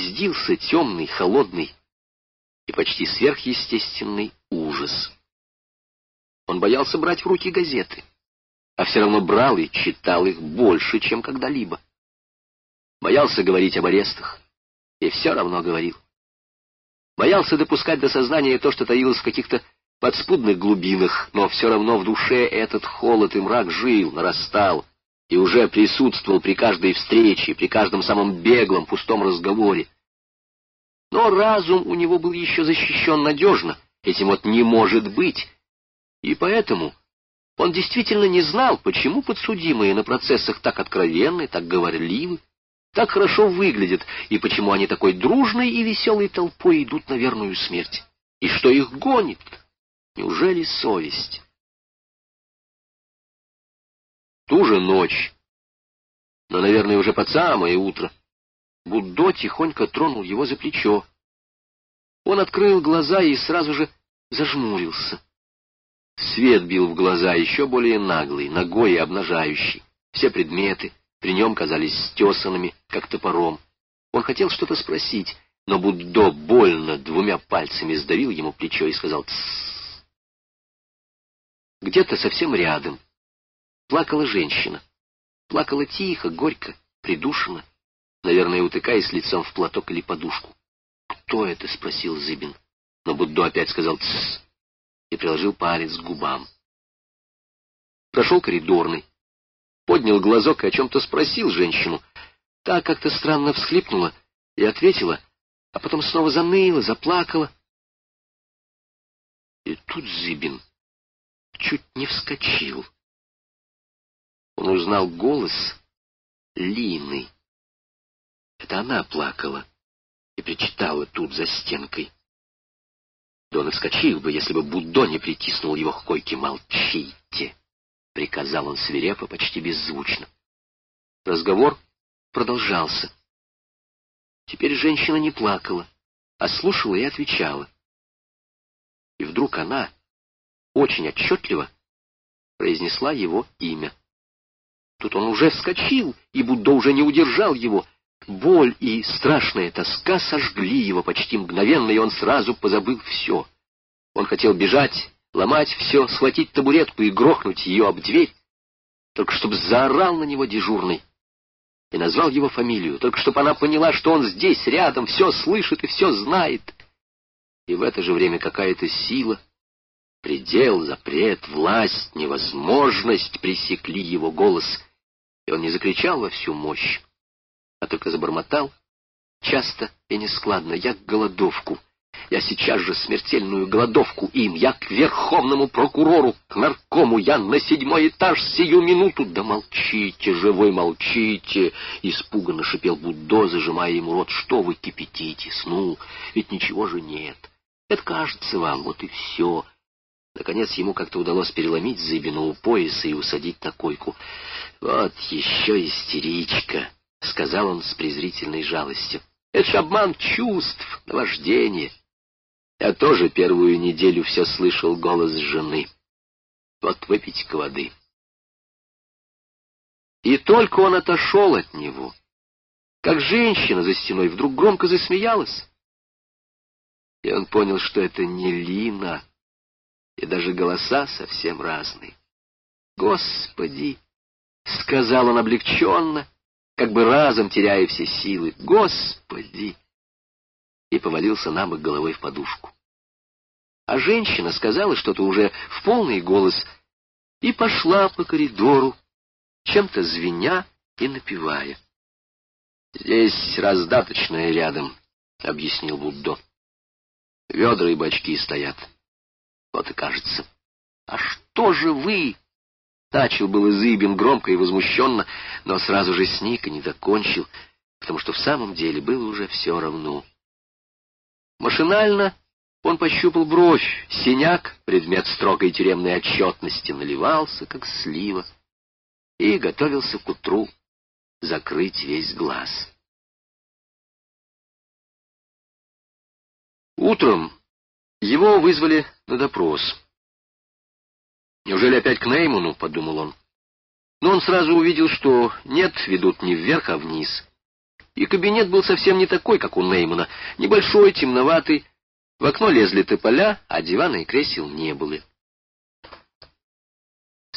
гнездился темный, холодный и почти сверхъестественный ужас. Он боялся брать в руки газеты, а все равно брал и читал их больше, чем когда-либо. Боялся говорить об арестах, и все равно говорил. Боялся допускать до сознания то, что таилось в каких-то подспудных глубинах, но все равно в душе этот холод и мрак жил, нарастал и уже присутствовал при каждой встрече, при каждом самом беглом, пустом разговоре. Но разум у него был еще защищен надежно, этим вот не может быть, и поэтому он действительно не знал, почему подсудимые на процессах так откровенны, так говорливы, так хорошо выглядят, и почему они такой дружной и веселой толпой идут на верную смерть, и что их гонит. Неужели совесть? Ту же ночь, но, наверное, уже под самое утро, Буддо тихонько тронул его за плечо. Он открыл глаза и сразу же зажмурился. Свет бил в глаза еще более наглый, ногой и обнажающий. Все предметы при нем казались стесанными, как топором. Он хотел что-то спросить, но Буддо больно двумя пальцами сдавил ему плечо и сказал «Тссс». Где-то совсем рядом плакала женщина. Плакала тихо, горько, придушенно, наверное, утыкаясь лицом в платок или подушку. «Кто это?» — спросил Зыбин. Но Буддо опять сказал «Тссс» и приложил палец к губам. Прошел коридорный, поднял глазок и о чем-то спросил женщину. Та как-то странно всхлипнула и ответила, а потом снова заныла, заплакала. И тут Зыбин чуть не вскочил. Он узнал голос Лины. Это она плакала и причитала тут за стенкой. Да он и вскочил бы, если бы Буддо не притиснул его к койке. «Молчите!» — приказал он свирепо, почти беззвучно. Разговор продолжался. Теперь женщина не плакала, а слушала и отвечала. И вдруг она, очень отчетливо, произнесла его имя. Тут он уже вскочил, и Будда уже не удержал его. Боль и страшная тоска сожгли его почти мгновенно, и он сразу позабыл все. Он хотел бежать, ломать все, схватить табуретку и грохнуть ее об дверь, только чтобы заорал на него дежурный и назвал его фамилию, только чтобы она поняла, что он здесь, рядом, все слышит и все знает. И в это же время какая-то сила, предел, запрет, власть, невозможность пресекли его голос, он не закричал во всю мощь, а только забормотал, часто и нескладно, я голодовку — я сейчас же смертельную голодовку им, я к верховному прокурору, к наркому, я на седьмой этаж сию минуту. Да молчите вы, молчите! Испуганно шипел Буддо, зажимая ему рот. Что вы кипятитесь? Ну, ведь ничего же нет. Это кажется вам, вот и все. Наконец ему как-то удалось переломить Зыбину у пояса и усадить на койку. «Вот еще истеричка», — сказал он с презрительной жалостью. «Это ж обман чувств, наваждение. Я тоже первую неделю все слышал голос жены. Вот выпить-ка воды. И только он отошел от него, как женщина за стеной вдруг громко засмеялась. И он понял, что это не Лина, и даже голоса совсем разные. «Господи!» — сказал он облегченно, как бы разом теряя все силы. «Господи!» и повалился на бок головой в подушку. А женщина сказала что-то уже в полный голос и пошла по коридору, чем-то звеня и напевая. «Здесь раздаточная рядом», — объяснил Буддо. «Ведра и бачки стоят. Вот и кажется». «А что же вы?» Начал был Изыбин громко и возмущенно, но сразу же сник и не закончил, потому что в самом деле было уже все равно. Машинально он пощупал бровь, синяк, предмет строгой тюремной отчетности, наливался, как слива, и готовился к утру закрыть весь глаз. Утром его вызвали на допрос. «Неужели опять к Нейману?» — подумал он. Но он сразу увидел, что нет, ведут не вверх, а вниз. И кабинет был совсем не такой, как у Неймана. Небольшой, темноватый. В окно лезли тополя, а дивана и кресел не было.